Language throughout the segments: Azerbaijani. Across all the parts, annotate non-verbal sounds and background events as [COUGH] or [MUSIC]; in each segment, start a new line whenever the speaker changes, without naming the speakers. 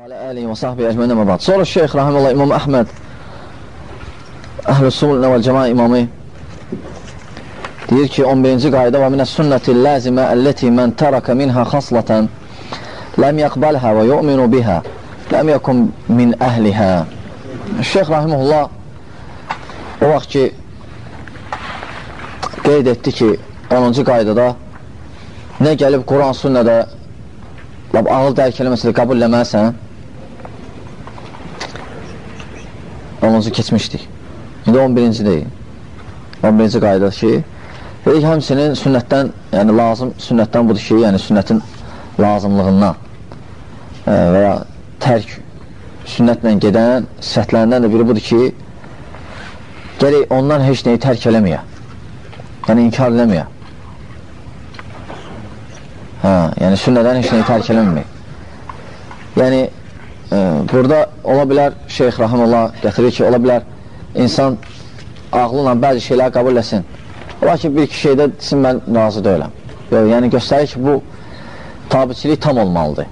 وعلى آله وصحبه أجمعين أما بعد Sonra Şeyx Rahimullah İmam Əhməd Əhl-i Sunnə vəl Cəma imamı deyir ki 11-ci qayda və minə sünnəti ləzimə əlləti mən tərəkə minhə xaslatan ləm yəqbəlhə və yu'minu bihə ləm yəkun min əhlihə Şeyx Rahimullah o vaxt ki qeyd etdi ki 10-cu qaydada nə gəlib Quran sünnədə lab ağıl dərk eləməsələ qəbul 10-cu keçmişdik. İndi 11-ci deyil. 11-ci qayda ki, dedik həmsinin sünnətdən, yəni lazım sünnətdən budur ki, yəni sünnətin lazımlığından e, və ya tərk sünnətlə gedən səhətlərindən də biri budur ki, gərək ondan heç neyi tərk eləməyə. Yəni inkar eləməyə. Hə, yəni sünnədən heç neyi tərk eləməmək. Yəni burada ola bilər Şeyx Rahimullah gətirir ki, ola bilər insan ağlıyla bəzi şeylər qəbul etsin. Ola ki, bir iki şeydə desin, mən razı deyiləm. Yox, yəni göstərir ki, bu tabiçilik tam olmalıdır.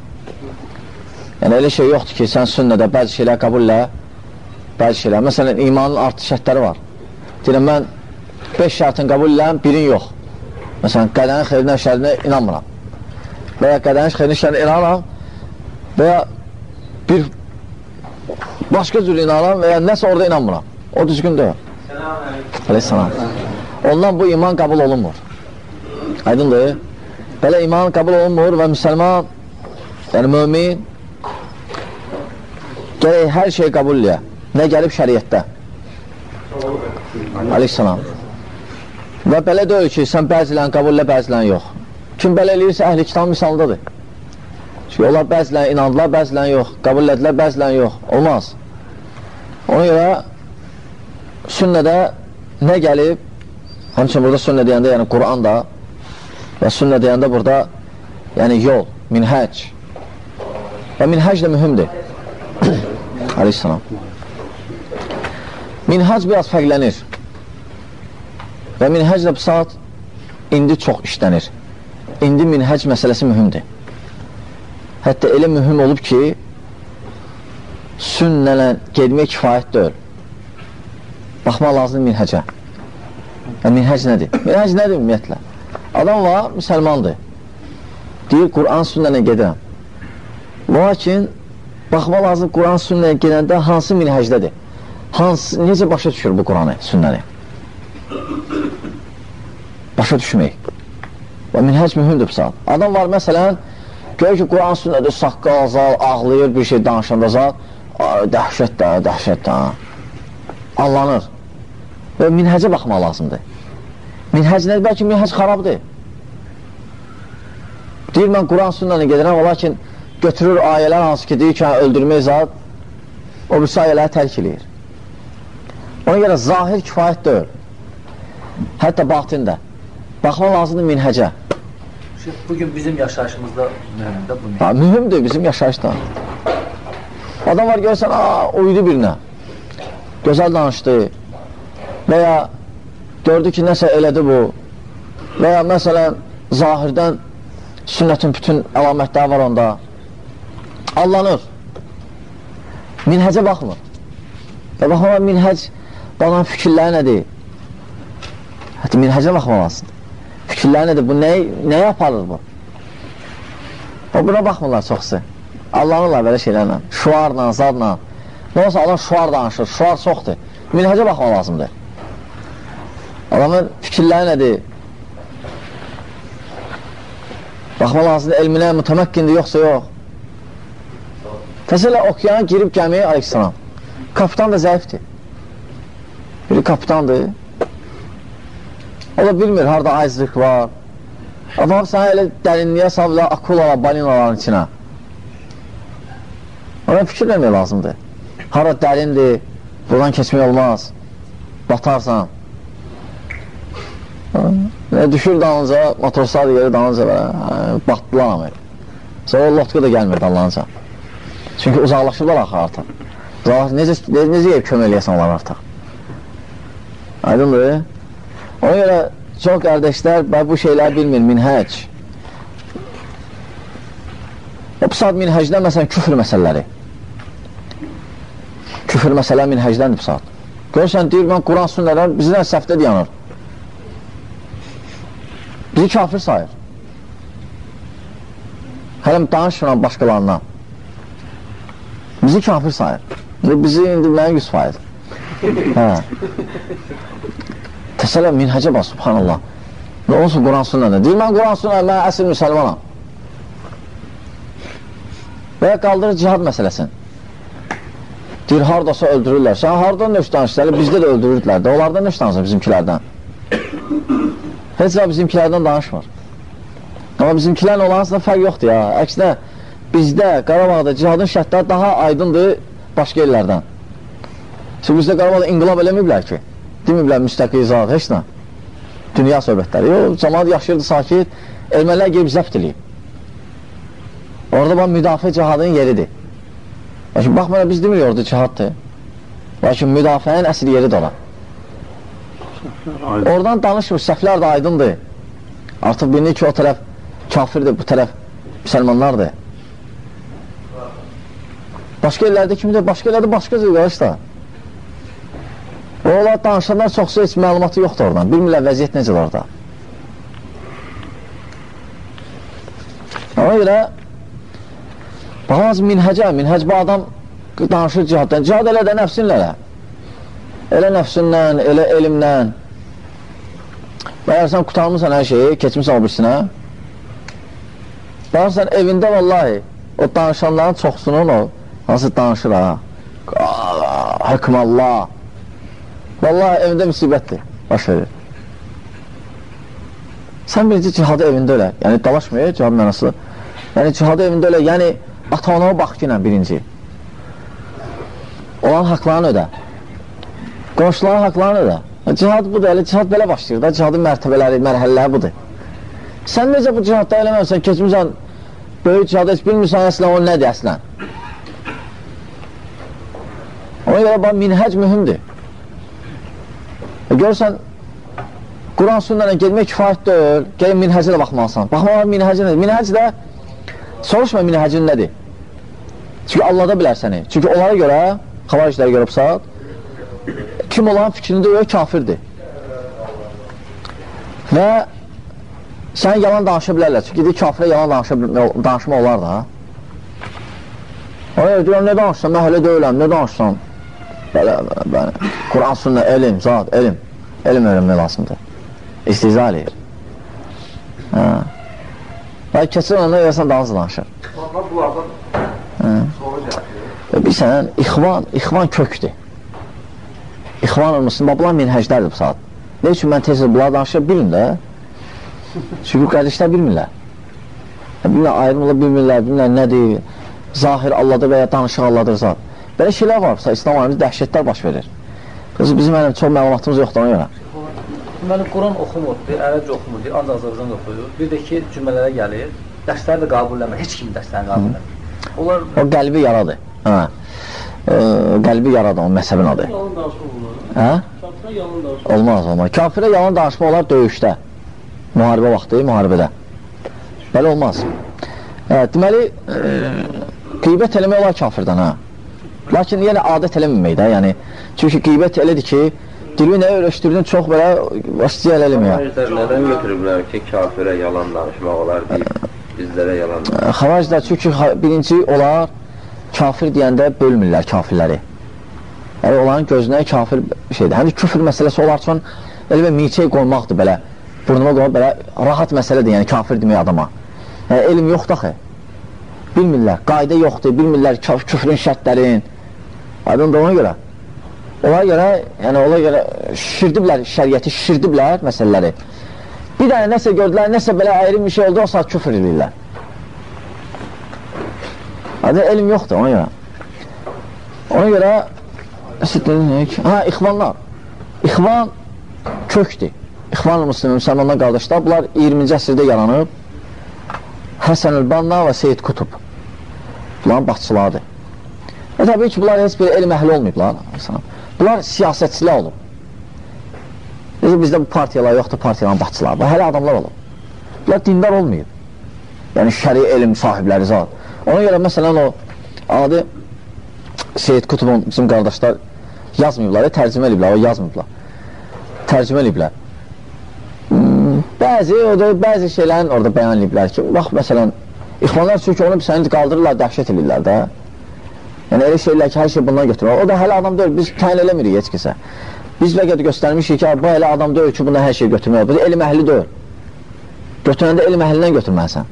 Yəni elə şey yoxdur ki, sən sünnədə bəzi şeylər qəbul elə, bəzi şeylər. Məsələn, imanın artı şərtləri var. Deyirəm, mən 5 şərtin qəbul eləm, birin yox. Məsələn, qədənin xeyrinə, şərinə inanmıram. Və ya qədənin xeyrinə, şərinə inanıram və ya bir başqa cür inanıram və ya nəsə orada inanmıram. O düzgün deyil. Aleyhisselam. Ondan bu iman qəbul olunmur. Aydındır. Belə iman qəbul olunmur və müsəlman, yəni mümin gərək hər şey qəbul eləyə. Nə gəlib şəriətdə? Aleyhisselam. Və belə deyil ki, sən bəzilən qəbul elə, bəzilən yox. Kim belə eləyirsə, əhli kitab misaldadır. Çünki onlar bəzilən inandılar, bəzilən yox. Qəbul edilər, bəzilən yox. Olmaz. Ona görə sünnədə nə gəlib, həmçin burada sünnə deyəndə, yəni Quran da və sünnə deyəndə burada yəni yol, minhəc. Və minhəc də mühümdir. [CLEARS THROAT] Aleyhisselam. Minhəc biraz fərqlənir. Və minhəc də bu saat indi çox işlənir. İndi minhəc məsələsi mühümdir. Hətta elə mühüm olub ki, sünnələ gedmək kifayət deyil. Baxmaq lazım minhəcə. Yəni, minhəc nədir? Minhəc nədir ümumiyyətlə? Adam var, müsəlmandır. Deyir, Quran sünnələ gedirəm. Lakin, baxmaq lazım Quran sünnələ gedəndə hansı minhəcdədir? Hansı, necə başa düşür bu Quranı, sünnəni? Başa düşmək. Və minhəc mühümdür bu saat. Adam var, məsələn, görür ki, Quran sünnədir, saqqal, zal, ağlayır, bir şey danışanda zal, dəhşət də, dəhşət də, allanır. Və minhəcə baxmaq lazımdır. Minhəc nədir? Bəlkə minhəc xarabdır. Deyir, mən Quran sünnəni gedirəm, lakin götürür ayələr hansı ki, deyir ki, hə, öldürmək zat, o birisi ayələri tərk eləyir. Ona görə zahir kifayət deyil. Hətta batində. Baxmaq lazımdır minhəcə.
Bugün bizim yaşayışımızda mühümdə bu
Ha, mühümdür bizim yaşayışda. Adam var görsən, aa, uydu birinə. Gözəl danışdı. Və ya gördü ki, nəsə elədi bu. Və ya məsələn, zahirdən sünnətin bütün əlamətləri var onda. Allanır. Minhəcə baxmır. Və baxma, minhəc, banan fikirləri nədir? Hətta minhəcə baxmaq lazımdır. Fikirləri nədir? Bu nəyə, nəyə aparır bu? O buna baxmırlar çoxsu. Allahınırlar belə şeylərlə, şuarla, zadla. Nə olsa Allah şuar danışır, şuar çoxdur. Minhəcə baxmaq lazımdır. Adamın fikirləri nədir? Baxmaq lazımdır, elminə mütəməkkindir, yoxsa yox. Təsələ okeana girib gəmiyə, aleyhissalam, kapitan da zəifdir. Biri kapitandır. O da bilmir, harada ayzlıq var. Adam sənə elə dərinliyə salırlar, akulalar, balinaların içinə. Ona fikir vermək lazımdır. Hara dərindir, buradan keçmək olmaz. Batarsan. Ne düşür dalınca, da gelir dalınca belə, batdılar amir. Sonra lotka da gəlmir dalınca. Çünki uzaqlaşırlar axı artıq. Uzaqlaş, necə, necə yeyib kömək eləyəsən onlar artıq? Aydındır? Ona görə çox qardaşlar bu şeylər bilmir, minhəc. Bu saat minhəcdə məsələn küfr məsələləri. küfür məsələ minhəcdəndir bu saat. Görürsən, deyir, mən Quran sünnədən bizdən səhvdə dayanır. Bizi kafir sayır. Hələm danışmıram başqalarından. Bizi kafir sayır. Bizi indi mənə 100 faiz. hə. Təsələ minhəcə bax, subhanallah. Və olsun Quran sünnədə. Deyir, mən Quran sünnədə, mən əsr müsəlmanam. Və ya qaldırır cihad məsələsini. Deyir, haradasa öldürürlər. Sən haradan nöş danışırlar? Bizdə də öldürürdülər də. Onlardan nöş danışır bizimkilərdən. Heç və bizimkilərdən danışmır. Amma bizimkilərin olansında fərq yoxdur ya. Əksinə, bizdə, Qarabağda cihadın şərtləri daha aydındır başqa yerlərdən. Çünki bizdə Qarabağda inqilab eləməyiblər ki. Deməyiblər müstəqil zat, heç nə. Dünya söhbətləri. Yox, cəmaat yaşayırdı sakit, ermənilər gelib zəbt eləyib. Orada bax, müdafiə cihadın yeridir. Lakin baxmayla biz demirik orada cihaddır. Lakin müdafiənin əsl yeri də ola. Oradan danışmır, səhvlər də aydındır. Artıq bilinir ki, o tərəf kafirdir, bu tərəf müsəlmanlardır. Başqa yerlərdə kimdir? Başqa yerlərdə başqa cür qarış da. Onlar danışanlar çoxsa heç məlumatı yoxdur oradan. Bilmirlər vəziyyət necədir orada. Ona görə Bazı minhəcə, minhəc bu adam danışır cihaddan. Cihad elə də nəfsinlə elə. Elə nəfsinlə, elə elmlə. Bəyərsən, qutarmısan hər şeyi, keçmişsən o birisinə. Bəyərsən, evində vallahi o danışanların çoxsunun o, hansı danışır ha. Həkmallah. Vallahi evində müsibətdir, baş verir. Sən birinci cihadı evində ölə. Yəni, dalaşmıyor, cihad mənası. Yəni, cihadı evində ölə. Yəni, ata-onama bax ki, birinci. Olan haqlarını ödə. Qonşuların haqlarını ödə. Cihad budur, elə cihad belə başlayır da, cihadın mərtəbələri, mərhələləri budur. Sən necə bu cihadda eləməmsən, keçmirsən, böyük cihad heç bilmirsən, əslən o nədir əslən? Ona görə bax, minhəc mühümdür. Görürsən, Quran sünnələ getmək kifayət deyil, gəlin minhəcə də baxmalısan. Baxmalı minhəcə nədir? Minhəc də soruşma minhəcin nədir? Çünki Allahda bilər səni. Çünki onlara görə, xavariclərə görə saat, kim olan fikrində yox, kafirdir. Və sən yalan danışa bilərlər. Çünki deyir, kafirə yalan danışa, danışma olar da. Ona deyirəm, nə danışsan, mən hələ deyiləm, nə danışsan? Belə, belə, Quran sünnə, elm, zat, elm. Elm öyrənmək lazımdır. İstiza eləyir. Hə. Və keçir onda görsən dansı danışır. Hə. Və bilsən, ixvan, ixvan kökdür. İxvan olmasın, bunlar minhəclərdir bu saat. Ne üçün mən tez bunlar danışır, bilin də. Çünki qardaşlar bilmirlər. Bilmirlər, ayrımla bilmirlər, bilmirlər nədir, zahir Allahdır və ya danışıq Allahdır zat. Belə şeylər var, İslam aləmizdə dəhşətlər baş verir. Bizim mənim çox məlumatımız yoxdur ona görə.
Deməli, Quran oxumur, ərəbcə oxumur, ancaq Azərbaycan oxuyur. Bir də ki, cümlələrə gəlir, dərsləri də qəbul eləmir, heç kim dərslərini qəbul eləmir.
Onlar... O qəlbi yaradır. Hə. E, qəlbi yaradır onun məhzəbin adı. Hə?
Kafirə yalan danışma.
Olmaz, olmaz. Kafirə yalan danışma olar döyüşdə. Müharibə vaxtı, müharibədə. Belə olmaz. Hə, deməli, e, qeybət eləmək olar kafirdən, hə. Lakin yenə adət eləməmək də, yəni. Çünki qeybət elədir ki, dili nə öyrəşdirdin çox belə vasitə eləməyə.
Nədən götürüblər ki, kafirə yalan danışmaq olar deyib bizlərə yalan danışır.
Xavariclər çünki birinci onlar kafir deyəndə bölmürlər kafirləri. Yəni onların gözünə kafir şeydir. Həmin küfür məsələsi onlar üçün elə bir miçey qoymaqdır belə. Burnuma qoyub belə rahat məsələdir, yəni kafir demək adama. Yəni elm yoxdur axı. Bilmirlər, qayda yoxdur, bilmirlər küfrün şərtlərin. Aydın da ona görə. Ona görə, yəni ona görə şişirdiblər şəriəti, şişirdiblər məsələləri. Bir dənə nəsə gördülər, nəsə belə ayrı bir şey oldu, o saat küfür edirlər. Adı elm yoxdur ona görə. Ona görə ha, ixvanlar. İxvan kökdür. İxvan müslümin, müsəlmanlar qardaşlar, bunlar 20-ci əsrdə yaranıb. Həsən Əlbanna və Seyyid Kutub. Bunların baxçılardır. Və təbii ki, bunlar heç bir elm əhli olmayıblar. Bunlar siyasətçilər olub. Necə bizdə bu partiyalar yoxdur, partiyaların başçıları. Bu hələ adamlar olub. Bunlar dindar olmayıb. Yəni şəri elm sahibləri zat. Ona görə məsələn o adi Seyid Kutubun bizim qardaşlar yazmayıblar, e, tərcümə ediblər, o yazmayıblar. Tərcümə ediblər. Hmm, bəzi, o da bəzi şeylərin orada bəyan ediblər ki, bax, məsələn, İxvanlar çünki onu səni qaldırırlar, dəhşət edirlər də. Yəni, elə şeylər ki, hər şey bundan götürür. O da hələ adam deyil, biz təyin eləmirik heç kəsə. Biz vəqət göstərmişik ki, bu elə adam deyil ki, bundan hər şey götürmək. Bu elm əhli deyil. Götürəndə elm əhlindən götürməlisən.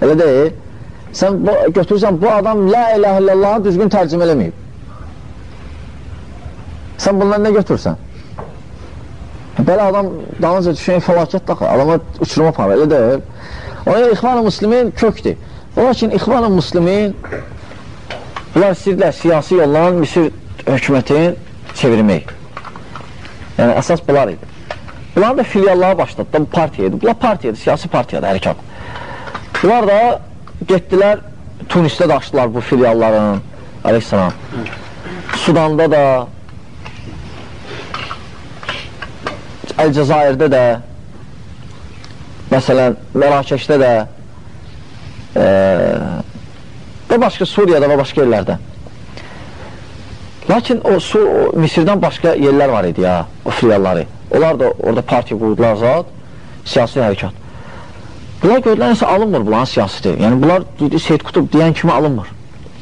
Elə deyil. Sən bu, götürürsən, bu adam la ilahe illallahı düzgün tərcümə eləməyib. Sən bundan nə götürürsən? Belə adam dalınca düşən fəlakət daxı, adama uçurma para, elə deyil. Ona İxvan-ı Müslimin kökdür. Lakin İxvan-ı Müslimin bunlar istəyirlər siyasi yolla Misir hökumətin çevirmək. Yəni, əsas bunlar idi. Bunlar da filiallara başladı, bu partiya idi. Bunlar partiyadır, siyasi partiyadır, hərəkat. Bunlar da getdilər, Tunisdə də açdılar bu filialların, aleyhissalam. Sudanda da, Əl-Cəzairdə də, məsələn, Mərakeşdə də e, və başqa Suriyada və başqa yerlərdə. Lakin o, su, o Misirdən başqa yerlər var idi ya, o filialları. Onlar da orada partiya qurdular zat, siyasi hərəkat. Bunlar gördülər, nəsə alınmır bunların siyasiti. Yəni, bunlar Seyyid Qutub deyən kimi alınmır.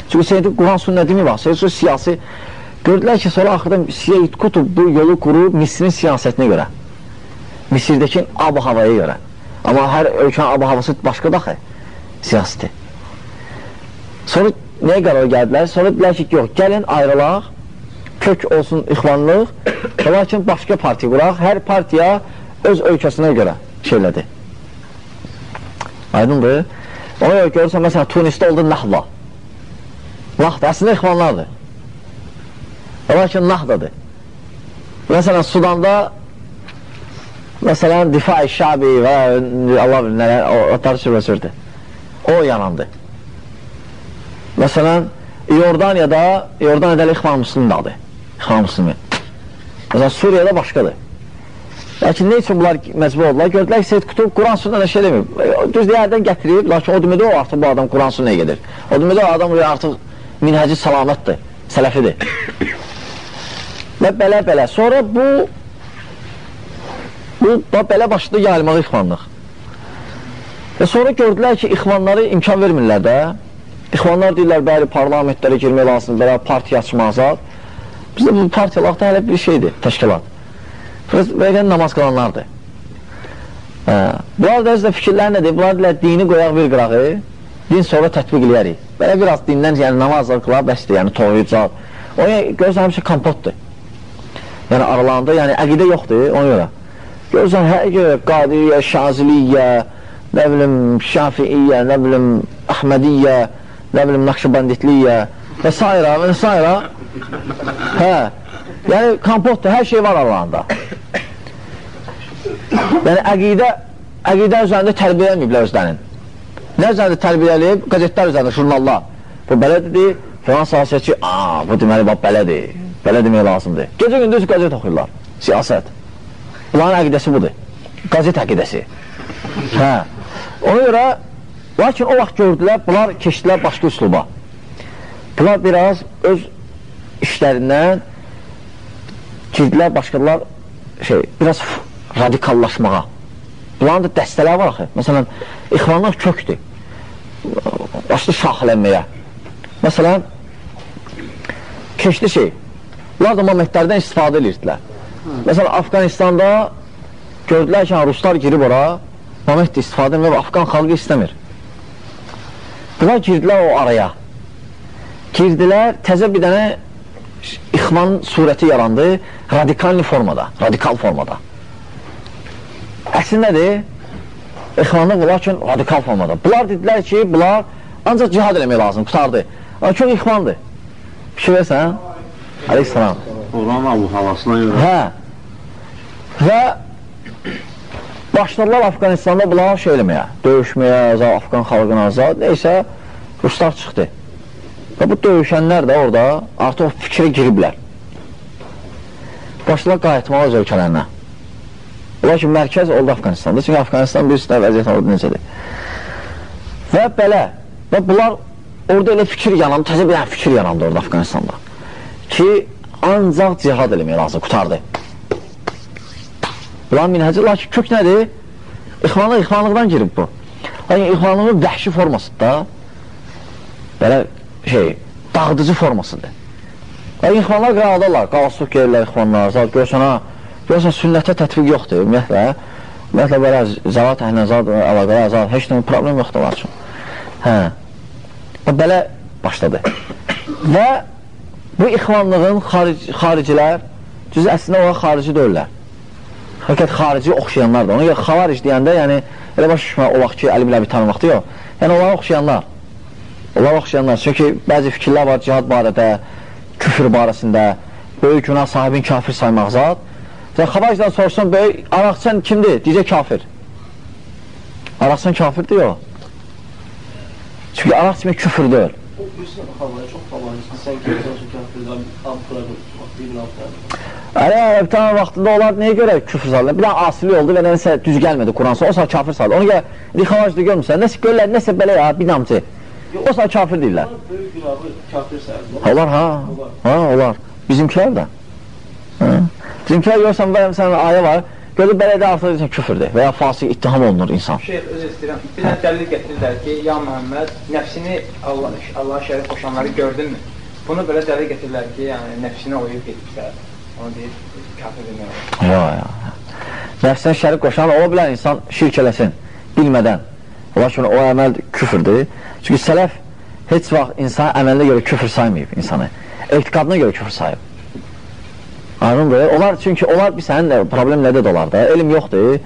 Çünki Seyyid Quran sünnə demir, bax, Seyyid siyasi gördülər ki, sonra axırda Seyyid Qutub bu yolu qurub Misirin siyasetinə görə. Misirdəki ab havaya görə. Amma hər ölkənin ab havası başqa daxı siyaseti. Sonra nəyə qərar gəldilər? Sonra dedilər ki, yox, gəlin ayrılaq, kök olsun ixvanlıq, [COUGHS] lakin başqa partiya quraq, hər partiya öz ölkəsinə görə şeylədi. Aydındır? Ona görə görürsən, məsələn, Tunisdə oldu Nahla. Nahda, əslində ixvanlardır. Lakin Nahdadır. Məsələn, Sudanda Məsələn, Difai Şabi və Allah bilir o, o tarz sürvəsirdir. O yanandı. Məsələn, Yordaniyada, Yordaniyada İxvan Müslümin adı. İxvan Müslümin. Məsələn, Suriyada başqadır. Lakin nə üçün bunlar məcbur oldular? Gördülər ki, Seyyid Qutub Quran sünnə şey demir. Düz deyərdən gətirib, lakin o demədə o artıq bu adam Quran sünnəyə gedir. O demədə o adam artıq minhəci salamətdir, sələfidir. [COUGHS] Və belə-belə. Sonra bu Bu, belə başladı yayılmağı ixvanlıq. Və sonra gördülər ki, ixvanları imkan vermirlər də. İxvanlar deyirlər, bəli, parlamentlərə girmək lazım, belə partiya açmaq azad. Bizdə bu partiyalarda hələ bir şeydir, təşkilat. Və namaz qalanlardır. Hə. Bunlar da özdə fikirlər nədir? Bunlar deyirlər, dini qoyaq bir qırağı, din sonra tətbiq eləyərik. Belə biraz dindən, yəni namazlar qılar, bəsdir, yəni toyucaq. Ona görürsən, həmişə kompotdur. Yəni aralarında, yəni əqidə yoxdur, ona görə. Görürsən, hər görə Qadiriyyə, Şaziliyyə, nə bilim, Şafiiyyə, nə bilim, Əhmədiyyə, nə bilim, Naxşabanditliyə və s. və s. Hə, yəni kompotdur, hər şey var Allahında. Yəni əqidə, əqidə üzərində tərbiyə edməyiblər özlərinin. Nə üzərində tərbiyə edib? Qazetlər üzərində, jurnallar. Bu belədir, filan sahəsi ki, aa, bu deməli, bax, belədir, belə demək lazımdır. Gecə-gündüz qəzet oxuyurlar, siyasət. Bunların əqidəsi budur. Qazet əqidəsi. Hə. Ona görə, lakin o vaxt gördülər, bunlar keçdilər başqa üsluba. Bunlar biraz öz işlərindən girdilər başqalar şey, biraz radikallaşmağa. Bunların da dəstələr var axı. Məsələn, ixvanlar kökdür. Başlı şaxlənməyə. Məsələn, keçdi şey, bunlar da momentlərdən istifadə edirdilər. Məsələn, Afqanistanda gördülər ki, ruslar girib ora, moment istifadə edin və Afqan xalqı istəmir. Bunlar girdilər o araya. Girdilər, təzə bir dənə ixvan surəti yarandı radikal formada, radikal formada. Əslində nədir? İxvanlıq, lakin radikal formada. Bunlar dedilər ki, bunlar ancaq cihad eləmək lazım, qutardı. Amma çox ixvandır. Fikir versən, aleyhissalam.
Oranın abu havasına görə.
Hə. Və başladılar Afqanistanda bunlar şey eləməyə, döyüşməyə, azad, Afqan xalqına azad, neysə, Ruslar çıxdı. Və bu döyüşənlər də orada artıq fikrə giriblər. Başladılar qayıtmağa öz ölkələrinə. Ola ki, mərkəz oldu Afqanistanda. Çünki Afqanistan bir üstə vəziyyət oldu necədir. Və belə, və bunlar orada elə fikir yarandı, təzə bir fikir yarandı orada Afqanistanda. Ki, ancaq cihad eləmək lazım, qutardı. Bunların minhəcə, lakin kök nədir? İxvanlıq, ixvanlıqdan girib bu. Lakin ixvanlığın vəhşi formasıdır belə şey, dağıdıcı formasıdır. Lakin ixvanlar qıraqdalar, qalsuq gelirlər ixvanlar, zat görsən ha, görsən sünnətə tətbiq yoxdur, ümumiyyətlə. Ümumiyyətlə belə zavat əhlə, zat əlaqələr, zat, heç nə problem yoxdur onlar üçün. Hə. Belə başladı. Və bu ixvanlığın xaric, xaricilər, düz əslində olaraq xarici deyirlər. Həqiqət xarici oxşayanlardır. Ona görə xavaric deyəndə, yəni elə başa düşmə o vaxt ki, Əli bilə bir tanımaqdır, yox. Yəni onlara oxşayanlar. Onlara oxşayanlar. Çünki bəzi fikirlər var cihad barədə, küfür barəsində, böyük günah sahibin kafir saymaq zat. Sən xavaricdən sorsan, böyük araqçən kimdir? Deyəcək kafir. Araqçən kafirdir, yox. Çünki araq kimi küfür deyil.
O birisi havaya çox havayı. Sən gəlsən kafirdən antlara bir altına.
Əli Ərəbtan vaxtında onlar nəyə görə küfür saldı? Bir dənə asili oldu və nəsə düz gəlmədi Quransa, o saat kafir saldı. Ona görə indi xavacda görmüsən, nəsə görürlər, nəsə belə ya, binamcı. O saat kafir deyirlər. Onlar ha, ha, onlar. Bizimkilər də. Ha. Bizimkilər görsən, və məsələn, ayə var, görür belə də artıq deyirsən, küfürdür və ya fasik ittiham olunur insan.
Şeyx, öz istəyirəm. Bir dənə dəlil gətirirlər ki, ya Məhəmməd, nəfsini Allah, Allah şərif qoşanları gördünmü? Bunu belə dəlil gətirirlər ki, yəni nəfsini oyub gedibsə, onu deyir, kafir demək olur.
Ya, ya. Nəfsən şərik qoşan ola bilər insan şirk eləsin, bilmədən. Lakin o əməl küfürdür. Çünki sələf heç vaxt insan əməlinə görə küfür saymayıb insanı. Etiqadına görə küfür sayıb. Anladın Onlar çünki onlar bir sənin də problem nədir olar da? Elm yoxdur.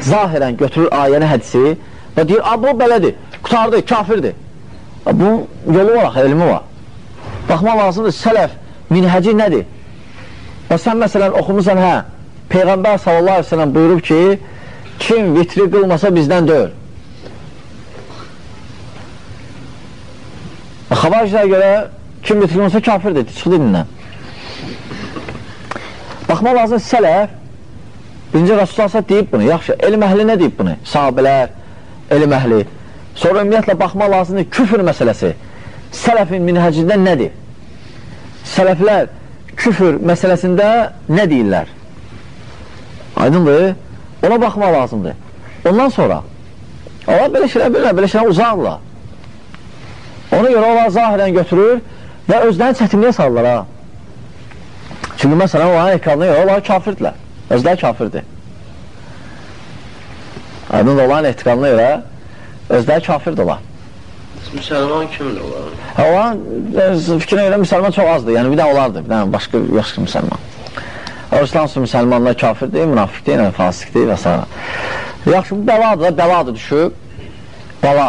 Zahirən götürür ayəni, hədisi və deyir, "A bu belədir. Qutardı, kafirdir." Bu yolu var, elmi var. Baxmaq lazımdır, sələf minhəci nədir? Və sən məsələn oxumusan, hə, Peyğəmbər sallallahu aleyhi ve sellem buyurub ki, kim vitri qılmasa bizdən deyil. Xabariclərə görə kim vitri qılmasa kafirdir, çıxdı dinindən. Baxmaq lazım, sələf, birinci Rasulullah deyib bunu, yaxşı, elm əhli nə deyib bunu? Sahabələr, elm əhli. Sonra ümumiyyətlə baxmaq lazımdır, küfür məsələsi. Sələfin minhəcində nədir? Sələflər küfür məsələsində nə deyirlər? Aydındır? Ona baxmaq lazımdır. Ondan sonra onlar belə şeylər bilirlər, belə şeylər uzaqlar. Ona görə onlar zahirən götürür və özlərini çətinliyə salırlar ha. Çünki məsələn, onların ekranına görə onlar kafirdirlər. Özləri kafirdir. Aydın onların etiqanına görə özləri kafirdir onlar.
Müsəlman kimdir onlar?
Hə, onların fikrinə görə müsəlman çox azdır. Yəni bir də olardı, bir də başqa yaxşı müsəlman. O İslamsız müsəlmanlar kafirdir, münafiqdir, yəni fasikdir və s. Yaxşı, bu bəladır da, bəladır düşüb. Bəla.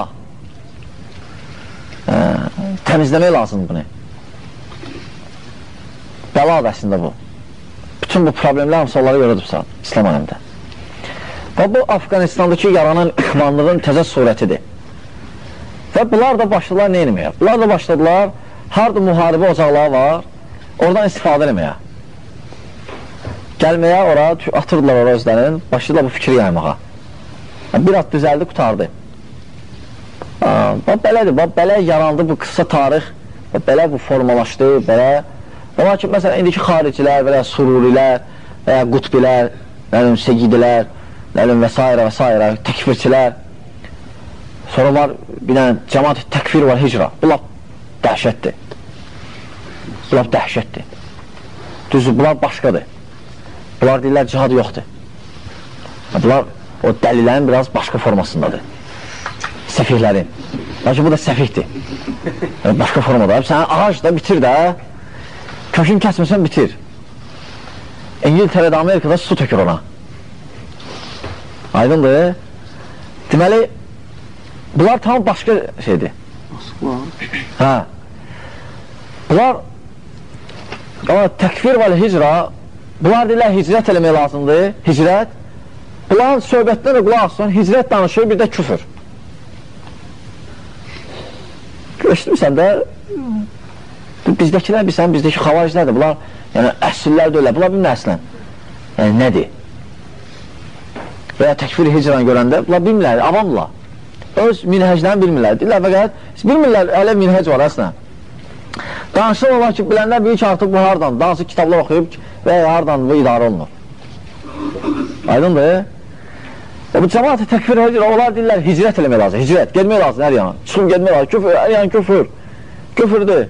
Hə, təmizləmək lazımdır bunu. Bəladır əslində bu. Bütün bu problemlər hamısı onlara görədibsə, İslam aləmdə. Və bu, Afqanistandakı yaranan [COUGHS] ixvanlığın təzə surətidir. Və bunlar da başladılar nə eləməyə? Bunlar da başladılar, harada müharibə ocaqları var, oradan istifadə eləməyə. Gəlməyə ora, atırdılar ora özlərinin, başladılar bu fikri yaymağa. Bir at düzəldi, qutardı. Bax, belədir, bax, belə yarandı bu qısa tarix, bax, belə bu formalaşdı, belə. Amma ki, məsələn, indiki xaricilər, belə sururilər, və ya qutbilər, nəlim, segidilər, nəlim, və s. və s. təkfirçilər, Sonra var bir dənə cəmat təkfir var, hicra. Bu lap dəhşətdir. Bu lap dəhşətdir. Düzdür, bunlar başqadır. Bunlar deyirlər, cihad yoxdur. Bunlar o dəlilərin biraz başqa formasındadır. Səfihlərin. Lakin bu da səfihdir. Yəni, başqa formada. Sən ağac da bitir də, kökün kəsməsən bitir. İngiltərədə, Amerikada su tökür ona. Aydındır. Deməli, Bunlar tam başqa şeydir. Hə. Bunlar ama təkfir və hicra bunlar deyirlər hicrət eləmək lazımdır. Hicrət. Bunların söhbətdən də qulaq asın, hicrət danışır, bir də küfür. Göstürürsən də bizdəkilər bilsən, bizdəki xavariclərdir. Bunlar yəni əsillər də öyle. Bunlar bilmir əslən. Yəni nədir? Və ya təkfir hicranı görəndə bunlar bilmirlər, avamlar. Öz minhəclərini bilmirlər. Deyirlər fəqət bilmirlər hələ minhəc var əslən. Danışır olar ki, bilənlər bilir ki, artıq bu hardan, dansı kitablar oxuyub və hardan bu idarə olunur. Aydındır? O, bu cəmaat-ı təkfir edir, onlar deyirlər hicrət eləmək lazım, hicrət, gelmək lazım hər yana, çıxın gelmək lazım, küfür, hər yan küfür, küfürdür.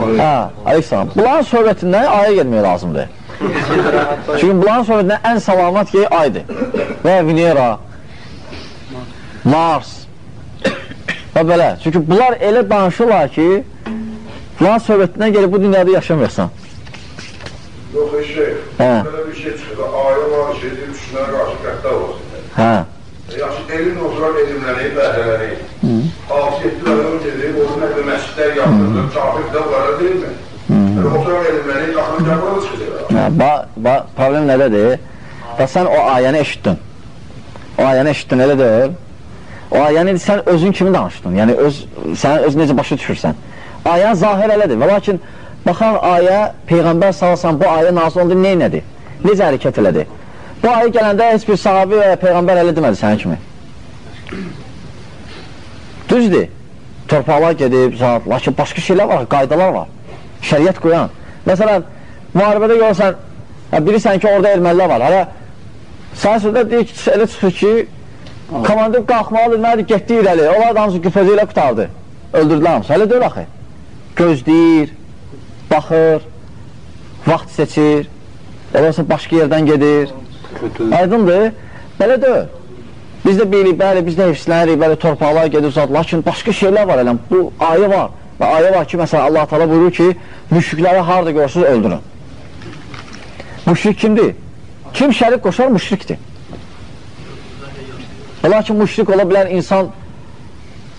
Hə, aleyhissalam. Bunların söhbətindən aya gelmək lazımdır. Çünki bunların söhbətindən ən salamat yeri aydır. Və Venera, Mars [COUGHS] və belə. Çünki bunlar elə danışırlar ki, bunların söhbətindən gelib bu dünyada yaşamıyorsan.
Yox, şey,
Hə.
belə bir şey çıxır. Ayə var, şey deyir, üstünə qarşı qəddar olsun.
Hə.
Yaxşı, elin oturaq elmlənib, bəhrələnib. Altı etdilər, onu gedib, onun hələ məscidlər yaptırılır, kafir də var, deyilmi? Yəni, oturaq elmlənib, qalxın qəbura da çıxacaq.
Hə, ba, ba, problem nədədir? Və sən o ayəni eşitdin. O ayəni eşitdin, elə deyil. O ayəni sən özün kimi danışdın. Yəni, öz, sən öz necə başa düşürsən. Ayən zahir elədir. Və lakin, baxan ayə, Peyğəmbər salasan bu ayə nazil oldu, neynədir? Necə hərəkət elədi? Bu ayə gələndə heç bir sahabi və Peyğəmbər elə demədi sənə kimi. Düzdür. Torpaqlar gedib, zat, lakin başqa şeylər var, qaydalar var. Şəriət qoyan. Məsələn, müharibədə görürsən, hə, bilirsən ki, orada ermənilər var. Hələ sən sözdə deyir ki, elə çıxır ki, komandir qalxmalıdır, nədir, getdi irəli. Onlar da hamısı güfəzi ilə qutardı. Öldürdülər hamısı. Hələ deyil axı. Gözləyir, baxır, vaxt seçir, olursa başqa yerdən gedir. Aydındır, belə deyil. Biz də bilirik, bəli, biz də hifzlənirik, bəli, torpaqlar gedir, zat, lakin başqa şeylər var, elə, bu ayə var. Və ayə var ki, məsələn, Allah Teala buyurur ki, müşrikləri harada görürsünüz, öldürün. Müşrik kimdir? Kim şərik qoşar, müşrikdir. Və lakin müşrik ola bilər insan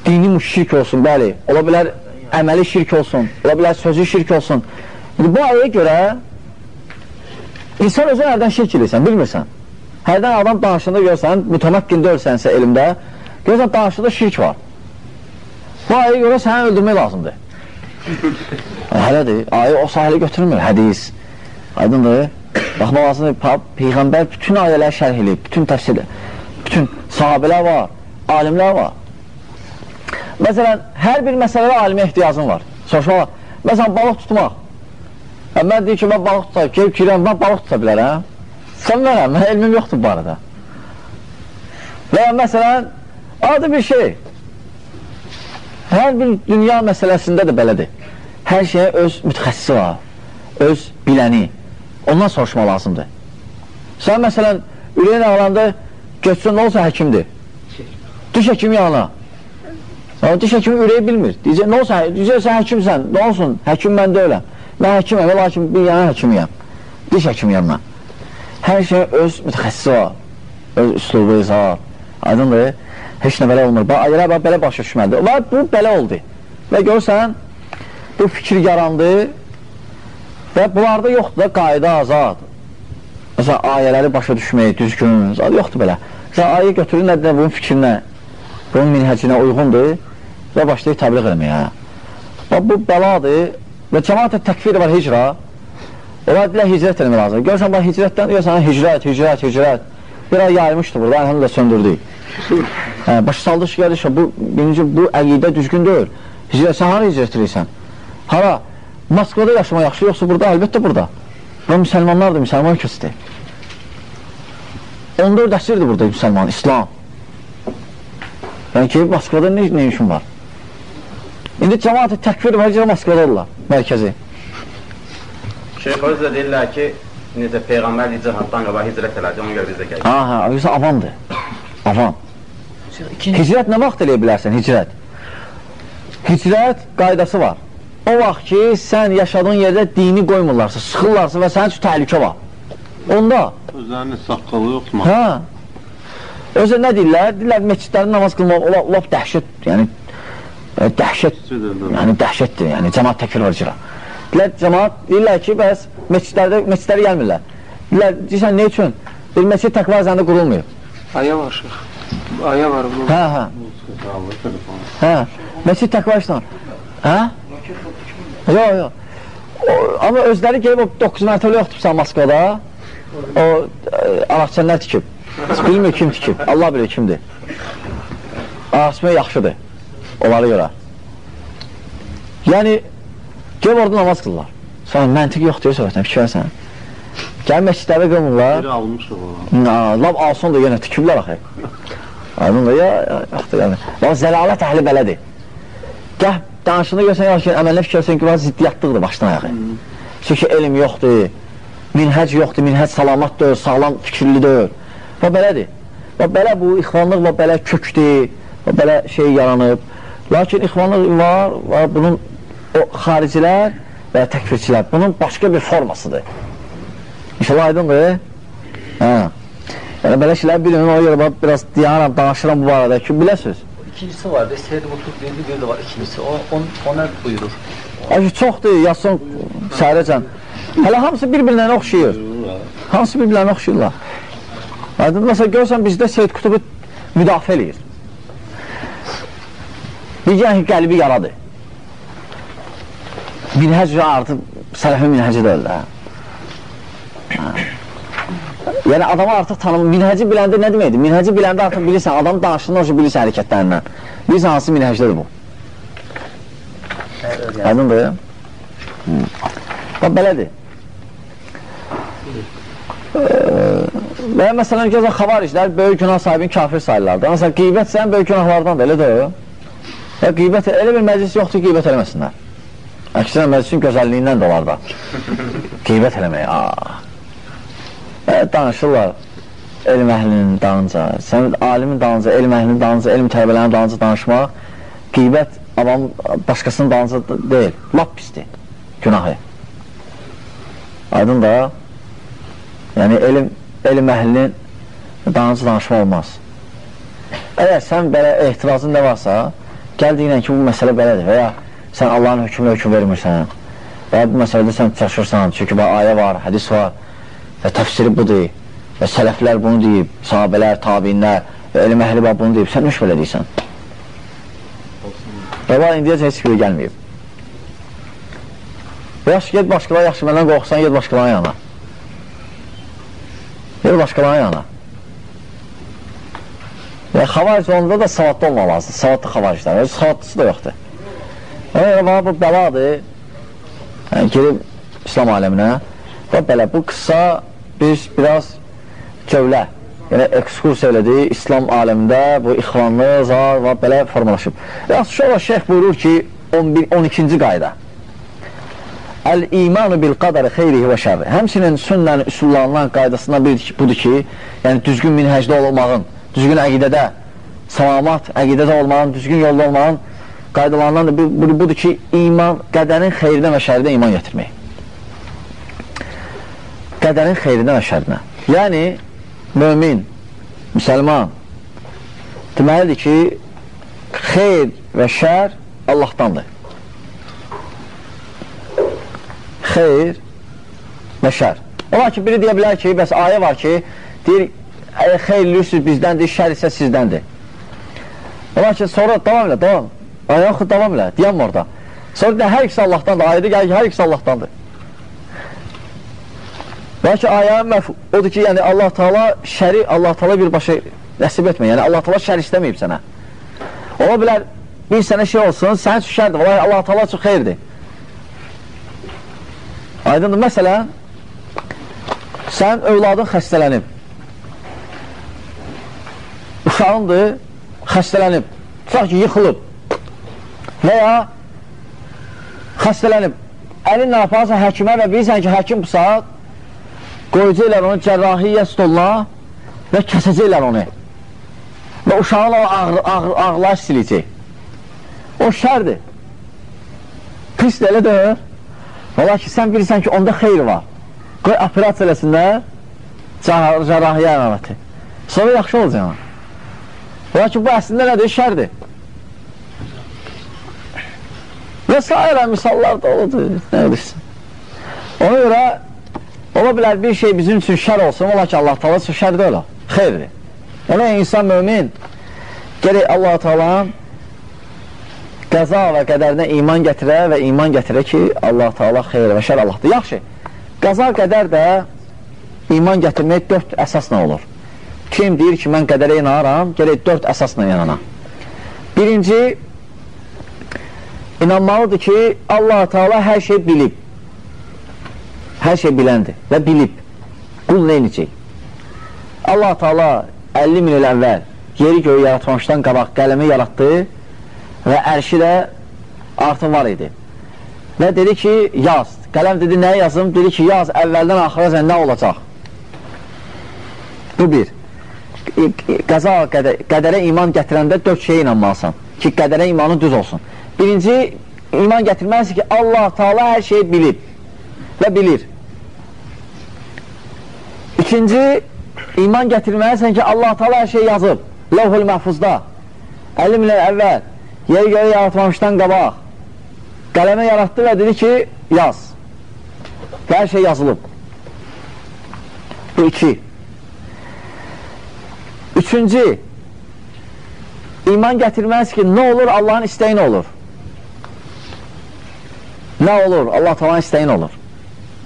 dini müşrik olsun, bəli, ola bilər əməli şirk olsun, ola bilər sözü şirk olsun. Bu ayəyə görə insan özün hərdən şirk edirsən, bilmirsən. Hərdən adam danışında görsən, mütəməkkil deyilsənsə elmdə, görsən danışında şirk var. Bu ayəyə görə səni öldürmək lazımdır. [LAUGHS] Hələdir, ayə o sahilə götürmür, hədis. Aydındır. Baxmaq lazımdır, Peyğəmbər bütün ayələr şərh edib, bütün təfsir, bütün sahabələr var, alimlər var. Məsələn, hər bir məsələdə alimə ehtiyacın var. Soruşmaq, məsələn, balıq tutmaq. Hə, mən deyir ki, mən balıq tutar, gelib kirəm, mən balıq tuta bilərəm. Sən verəm, mən elmim yoxdur bu arada. Və məsələn, adi bir şey. Hər bir dünya məsələsində də belədir. Hər şeyə öz mütəxəssisi var, öz biləni. Ondan soruşmaq lazımdır. Sən məsələn, ürəyin ağlanda götürsən, nə olsa həkimdir. Düş həkim yanına. Sonra diş həkimi ürəyi bilmir. Deyəcək, nə olsa, deyəcək, sən həkimsən, nə olsun, həkim mən deyiləm. Mən həkiməm, lakin bir yana həkimiyəm. Diş həkimi yanına. Hər şey öz mütəxəssisi var, öz üslubu izah. Aydındır, heç nə belə olmur. Bax, ayələr bax, belə başa düşməlidir. Və bu belə oldu. Və görsən, bu fikir yarandı və bunlarda yoxdur da qayda azad. Məsələn, ayələri başa düşmək, düzgün, zad yoxdur belə. Məsələn, ayə götürür, nədir, bunun fikrinə, bunun minhəcinə uyğundur və başlayır təbliğ eləməyə. Bax, bu bəladır və cəmaat təkfir var hicra. Onlar dilə hicrət eləmək lazım. Görürsən, bax, hicrətdən deyirsən, hicrət, hicrət, hicrət. Bir ay yaymışdı burada, əlhəmdə söndürdük. [LAUGHS] Hə, başa saldı ki, qardaş, bu, birinci, bu əqidə düzgün deyil. Hicrət, sən hara hicrət edirsən? Hara? Moskvada yaşamaq yaxşı, yoxsa burada? Əlbəttə burada. Bu müsəlmanlardır, müsəlman kösüdür. 14 əsrdir burada müsəlman, İslam. Yəni ki, Moskvada ne, ne işin var? İndi cəmaat-ı təkfir və hicrə Moskvadadırlar, mərkəzi.
Şeyx özü də deyirlər ki, necə Peyğəmbər icrahatdan qabaq hicrət elədi, ona görə biz də gəlir.
Ha, ha, yoxsa avamdır. Avam. Hicrət nə vaxt eləyə bilərsən, hicrət? Hicrət qaydası var. O vaxt ki, sən yaşadığın yerdə dini qoymurlarsa, sıxırlarsa və sənin üçün təhlükə var. Onda,
Özlərinin saqqalı yoxdur.
hə, özə nə deyirlər? Deyirlər, meçidlərin namaz qılmaq, ola, lap dəhşət, yəni, e, dəhşət, yəni dəhşətdir, yəni cəmaat təkfir var cıra. Deyirlər, cəmaat, deyirlər ki, bəs meçidlərdə, meçidlərə gəlmirlər. Deyirlər, deyirsən, ne üçün? Bir meçid təqva zəndə qurulmuyor.
Aya var şeyx. Aya var bu.
Hə, hə. Hə, meçid təqva işlə. Hə? Yox, yox. Amma özləri gelib o 9 mərtəbəli yoxdursa Moskvada, o e, anaqçənlər tikib. Bilmir kim tikib, Allah bilir kimdir. Asmə yaxşıdır. Onlara görə. Yəni, gəl orada namaz qılırlar. Sonra məntiq yoxdur, söhbətən, fikir versən. Gəl məscidləri qılmırlar.
Biri ona.
Na, lab alsın da yenə tükürlər axı. Aydın da, ya, ya, yaxdır, yəni. Bax, zəlalət əhli belədir. Gəh, danışını görsən, yaxşı, əməlinə fikirsən ki, ziddiyyatlıqdır başdan ayağı. Çünki elm yoxdur, minhəc yoxdur, minhəc salamat deyil, sağlam fikirli deyil. Və belədir. Və belə bu ixvanlıq və belə kökdür, və belə şey yaranıb. Lakin ixvanlıq var və bunun o xaricilər və təkfirçilər, bunun başqa bir formasıdır. İnşallah aydındır. Hə. Yəni belə şeylər bilin, ona görə biraz dayanıram, danışıram bu barədə ki, biləsiniz.
İkincisi var, Seyyid Qutub deyildi, bir də var ikincisi. O, on, o nə buyurur?
Ay çoxdur, yazsın səhərəcən. Hələ hamısı bir-birinə oxşayır. Hamısı bir-birinə oxşayırlar. Aydın, məsələn, görürsən bizdə Seyyid Qutubu müdafiə eləyir. Deyəcək ki, qəlbi yaradır. Minhəc artıq sələfi minhəci deyil də. Yəni adamı artıq tanım, minhəci biləndə nə deməkdir? Minhəci biləndə artıq bilirsən, adam danışdığında o bilirsən hərəkətlərindən. Bilirsən hansı minhəcdir bu? Aydındır? Bax, belədir. Və məsələn, gözə xavariclər böyük günah sahibini kafir sayırlar da. Məsələn, qeybət sən böyük günahlardan da, elə o. Ya qeybət, elə bir məclis yoxdur ki, qeybət eləməsinlər. Əksinə məclisin gözəlliyindən də olar da. qeybət eləmək, aaa. Və danışırlar elm əhlinin dalınca, sən alimin dalınca, elm əhlinin dalınca, elm tələbələrinin dalınca danışmaq qeybət adam başqasının dalınca deyil, lap pisdir günahı. Aydın da yəni elm, elm əhlinin dalınca danışmaq olmaz. Əgər sən belə ehtirazın nə varsa, gəl deyinən ki, bu məsələ belədir və ya sən Allahın hökmünə hökm vermirsən və ya bu məsələdə sən çaşırsan, çünki ayə var, hədis var və təfsiri budur və sələflər bunu deyib, sahabələr, tabinlər və elm əhli var bunu deyib, sən üç belə deyirsən. Və var, indiyəcə heç biri gəlməyib. Yaxşı, ged başqaları, yaxşı, məndən qorxsan, ged başqalarının yanına. Ged başqalarının yanına. Və xavaric onda da savadlı olmaq lazım, savadlı xavariclər, öz savadlısı da yoxdur. Yəni, bana bu bəladır, yəni, girib İslam aləminə və belə, bu qısa biz biraz cövlə, yəni ekskursiya elədik İslam aləmində bu ixvanlı, zar və belə formalaşıb. Və sonra şeyh buyurur ki, 11, 12-ci qayda Əl-imanu bil-qadari xeyrihi və şərri Həmsinin sünnənin üsullarından qaydasından ki, budur ki, yəni düzgün minhəcdə olmağın, düzgün əqidədə, salamat, əqidədə olmağın, düzgün yolda olmağın qaydalarından da bu, budur ki, iman, qədərin xeyrindən və şərridən iman gətirmək. Qədərin xeyrindən şərrindən. Yəni, mömin, müsəlman deməlidir ki, xeyr və şər Allahdandır. Xeyr və şər. Ola ki, biri deyə bilər ki, bəs ayə var ki, deyir, xeyirlüsüz bizdəndir, şər isə sizdəndir. Ola ki, sonra davam elə, davam. Ayə yaxud davam elə, deyəm orada. Sonra deyir, hər ikisi Allahdandır, ayədə gəlir ki, hər ikisi Allahdandır. Lakin məf odur ki, yəni Allah Taala şəri Allah Taala birbaşa nəsib etmir. Yəni Allah Taala şər istəməyib sənə. Ola bilər bir sənə şey olsun, sənin üçün şərdir. Vallahi Allah Taala üçün xeyirdir. Aydındır. Məsələn, sən övladın xəstələnib. Uşağındır, xəstələnib. Tutaq ki, yıxılıb. Və ya xəstələnib. Əlin nə yaparsan həkimə və bilirsən ki, həkim bu saat qoyacaqlar onu cərrahiyyə stoluna və kəsəcəklər onu. Və uşağın ağır, ağır, ağırlar siləcək. O şərdir. Pisdir, elə deyir. Ola ki, sən bilirsən ki, onda xeyr var. Qoy operasiya eləsinlər, cərrahiyyə əməməti. Sonra yaxşı olacaq. Ola ki, bu əslində nədir? Şərdir. Və s. misallar da oludur. Nə bilirsin? Ona görə Ola bilər bir şey bizim üçün şər olsun, ola ki, Allah taala üçün şər deyil o, xeyirdir. Ona insan mömin gerək Allah taalanın qəza və qədərinə iman gətirə və iman gətirə ki, Allah taala xeyir və şər Allahdır. Yaxşı, qəza qədər də iman gətirmək dörd əsasla olur. Kim deyir ki, mən qədərə inanıram, gerək dörd əsasla inanam. Birinci, inanmalıdır ki, Allah-u Teala hər şey bilib. Hər şey biləndir və bilib. Qul neynəcək? Allah-u Teala 50 min il əvvəl yeri göyü yaratmamışdan qabaq qələmi yaratdı və ərşi də artım var idi. Və dedi ki, yaz. Qələm dedi, nəyə yazım? Dedi ki, yaz, əvvəldən axıra nə olacaq? Bu bir. Qəza, qədər, qədərə iman gətirəndə dörd şeyə inanmalısan ki, qədərə imanın düz olsun. Birinci, iman gətirməlisin ki, Allah Taala hər şeyi bilib və bilir. İkinci, iman gətirməlisən ki, Allah Taala hər şeyi yazıb. Ləvhul məhfuzda 50 minlər əvvəl yeri göyə yaratmamışdan qabaq qələmə yaratdı və dedi ki, yaz. Və hər şey yazılıb. Bu iki. Üçüncü, iman gətirməz ki, nə olur? Allahın istəyin olur. Nə olur? Allah talan istəyin olur.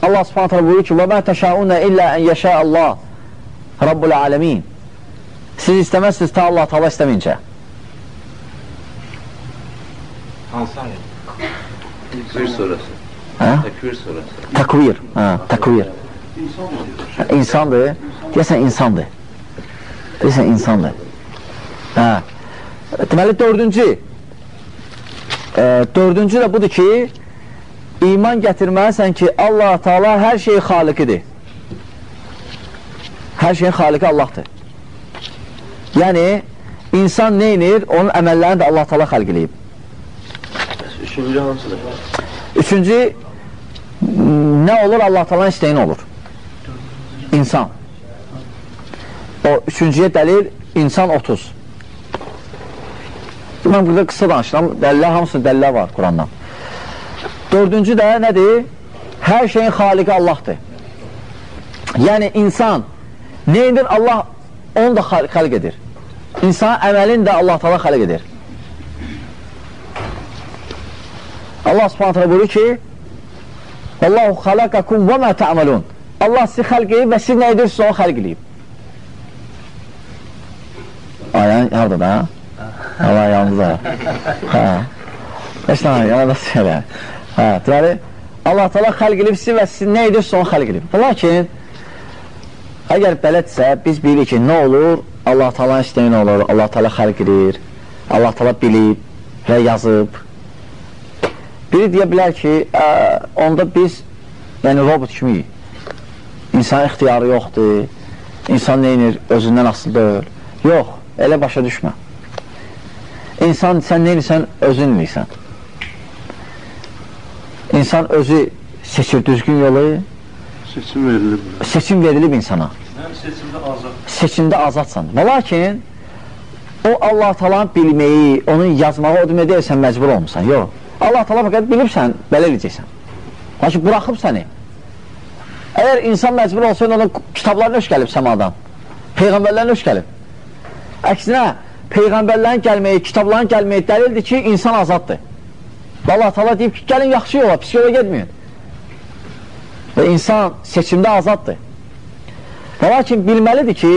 Allah subhanətlə buyurur ki, وَمَا تَشَاءُونَ إِلَّا أَنْ يَشَاءَ اللّٰهِ رَبُّ الْعَالَمِينَ Siz istəməzsiniz ta Allah taala istəməyincə.
Hansı ayət? Təkvir surəsi.
Hə?
Təkvir surəsi.
Təkvir. Hə, təkvir. Hə, insandır. Deyəsən insandır. Deyəsən insandır. Hə. Deməli, dördüncü e, dördüncü də budur ki iman gətirməlisən ki Allah Taala hər şeyin xaliqidir. Hər şeyin xaliqi Allahdır. Yəni, insan neynir? Onun əməllərini də Allah Taala xalq eləyib.
Üçüncü hansıdır?
Üçüncü, nə olur? Allah Taala'nın istəyini olur. İnsan. O üçüncüyə dəlil insan 30. Mən burada qısa danışıram. Dəlillər, hamısı dəlillər var Qurandan. Dördüncü də nədir? Hər şeyin xaliqi Allahdır. Yəni, insan neyindir? Allah onu da xalq edir. İnsan əməlini də Allah Taala xalq edir. Allah subhanətlə buyurur ki Allahu xalaqakum və mə tə'amalun Allah sizi xəlq edib və siz nə edirsiniz onu xəlq edib. Ayən harada da? [LAUGHS] Allah yanımızda. Hə. Heç nə, yana da söylə. Hə, deməli, Allah təala xəlq edib sizi və siz nə edirsiniz onu xəlq edib. Lakin, əgər belədsə, biz bilirik ki, nə olur? Allah təala istəyin olur, Allah təala xəlq edir, Allah təala bilib və yazıb. Biri deyə bilər ki, ə, onda biz yəni robot kimiyik. İnsan ixtiyarı yoxdur, insan neynir, özündən asılı deyil. Yox, elə başa düşmə. İnsan, sən neynirsən, özün eləyirsən. İnsan özü seçir düzgün yolu,
Seçim verilib.
seçim verilib insana.
Mən seçimdə azad.
Seçimdə azadsan. Və lakin, o Allah talanı bilməyi, onun yazmağı o demək deyil, sən məcbur olmuşsan. Yox. Allah tala fəqət bilibsən, belə eləyəcəksən. Lakin buraxıb səni. Əgər insan məcbur olsaydı, onun kitablarına öş gəlib səmadan. Peyğəmbərlərin öş gəlib. Əksinə, Peyğəmbərlərin gəlməyi, kitabların gəlməyi dəlildir ki, insan azaddır. Və Allah tala deyib ki, gəlin yaxşı yola, pis yola getməyin. Və insan seçimdə azaddır. Və lakin bilməlidir ki,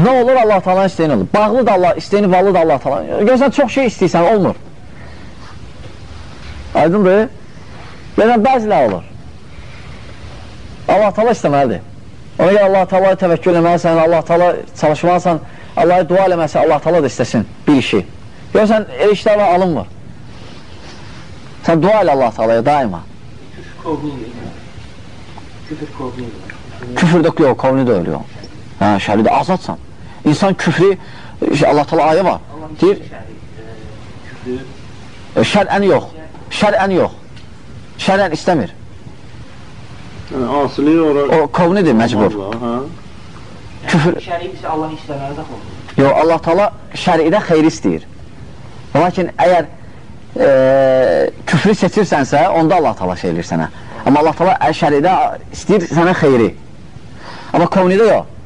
nə olur Allah talanın istəyini olur. Bağlı da Allah, istəyini bağlı da Allah talanın. Görsən, çox şey istəyirsən, olmur. Aydındır. Görsən, bəzilə olur. Allah tala istəməlidir. Ona görə Allah tala təvəkkül eləməlisən, Allah tala çalışmalısan, Allah'a dua eləməlisən, Allah tala da istəsin bir işi. Görsən, el işlər var, alınmır. Sən dua elə Allah talaya daima.
Küfür kovni ilə. Küfür kovni ilə.
Küfürdə yox, kovni də ölüyor. Hə, şəridə azadsan. İnsan küfrü, şey, Allah tala ayı var. Deyir,
Küfür.
e, şərən yox, şərən yox. Şərən istəmir.
Yəni, asili ora...
O kovnidir məcbur.
Allah, hə.
Küfür,
Şəriqsə Allah istəməli də olur.
yox, Allah tala şəridə xeyri istəyir. Lakin əgər e, küfrü seçirsənsə, onda Allah tala şey edir sənə. Amma Allah tala şəridə istəyir sənə xeyri. Amma kovnidə yox.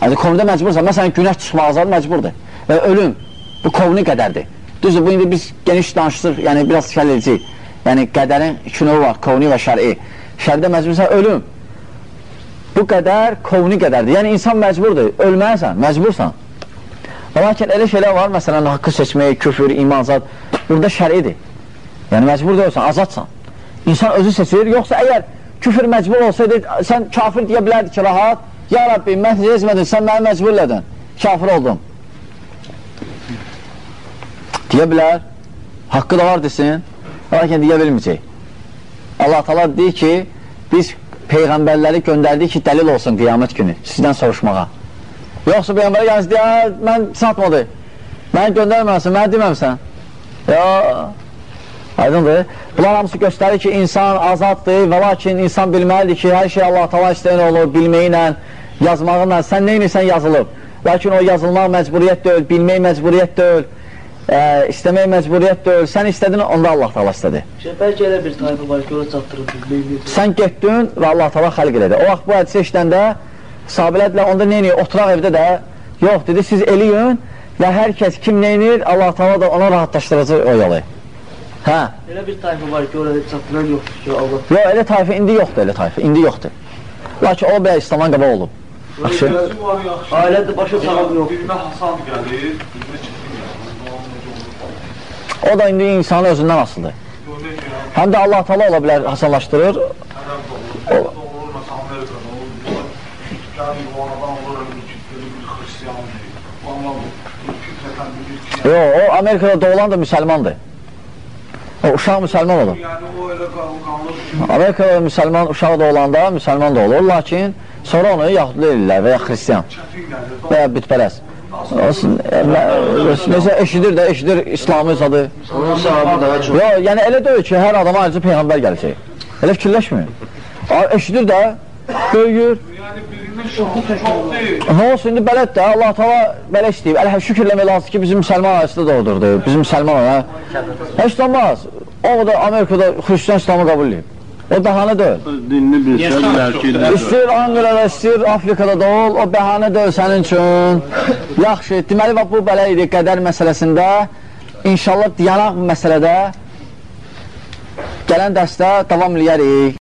Yəni, kovnidə məcbursan. Məsələn, günəş çıxmazlar məcburdur. Və ölüm, bu kovni qədərdir. Düzdür, bu indi biz geniş danışsıq, yəni biraz şəl edəcək. Yəni, qədərin iki növü var, kovni və şəri. Şəridə məcbursan, ölüm. Bu qədər kovni qədərdir. Yəni, insan məcburdur, ölməlisən, məcbursan. Lakin elə şeylər var, məsələn, haqqı seçmək, küfür, imanzad, burada şəridir. Yəni, məcbur deyilsən, azadsan. İnsan özü seçir, yoxsa əgər küfür məcbur olsaydı, sən kafir deyə bilərdi ki, rahat, Ya Rabbi, mən seçmədin, sən məni məcbur elədin, kafir oldum. Deyə bilər, haqqı da var desin, lakin deyə bilməyəcək. Allah tala deyir ki, biz peyğəmbərləri göndərdik ki, dəlil olsun qiyamət günü, sizdən soruşmağa. Yoxsa peyğəmbərə gəlsin, deyə, mən satmadı, məni göndərməsin, məni deməmsən. Ya, aydındır. Bunlar hamısı göstərir ki, insan azaddır və lakin insan bilməlidir ki, hər şey Allah tala istəyən olur, bilməklə, yazmağınla, sən neynirsən yazılıb. Lakin o yazılmaq məcburiyyət deyil, bilmək məcburiyyət deyil, ə, istəmək məcburiyyət deyil. Sən istədin, onda Allah tala istədi.
Bəlkə elə bir tayfı var ki, ora çatdırıb bilməyir.
Sən getdin və Allah tala xəlq elədi. O vaxt bu hədisi işləndə sahabilər onda neynir? Oturaq evdə də yox, dedi, siz eləyin və hər kəs kim neynir, Allah tala da ona rahatlaşdırıcı o yolu. Hə.
Elə bir tayfı var ki, orada çatdıran yoxdur ki, Allah.
Yox, elə tayfı indi yoxdur, elə tayfı, indi yoxdur. Lakin o belə İslamdan qabaq olub. Yaxşı.
Ailədə başa sağlam yox.
Birinə Hasan gəlir, birinə
O da indi insanın özündən asılıdır. Həm də Allah Taala ola bilər hasanlaşdırır.
olur, məsələn, Amerikada olur. Yəni, bu adam olur, bir xristiyandır. Bu adam fitrətən bilir ki,
Yox, o Amerikada doğulan da müsəlmandır. O uşaq müsəlman olur.
yəni o elə qalır ki,
Amerikada müsəlman uşağı doğulanda müsəlman da olur, lakin sonra onu yahudlu edirlər və ya xristiyan və ya mə- necə eşidir də, eşidir İslamı zadı.
Onun sahabı daha çox.
Yox, yəni elə deyil ki, hər adama ayrıca Peyğəmbər gələcək. Elə fikirləşməyin. Eşidir də, böyüyür.
Yəni
Nə olsun, indi bələd də, Allah Taala belə istəyib. Əlhəm şükür eləmək lazım ki, bizim müsəlman ailəsində doğdurdu. Bizim müsəlman ona. Heç olmaz. O da Amerikada xristiyan İslamı qəbul edib. O bəhanə deyil.
Dinini bilsə, dərk edər.
İstəyir Anqarada, istəyir Afrikada da ol, o bəhanə deyil sənin üçün. Yaxşı, deməli bax bu belə idi qədər məsələsində. İnşallah dayanaq bu məsələdə gələn dərsdə davam eləyərik.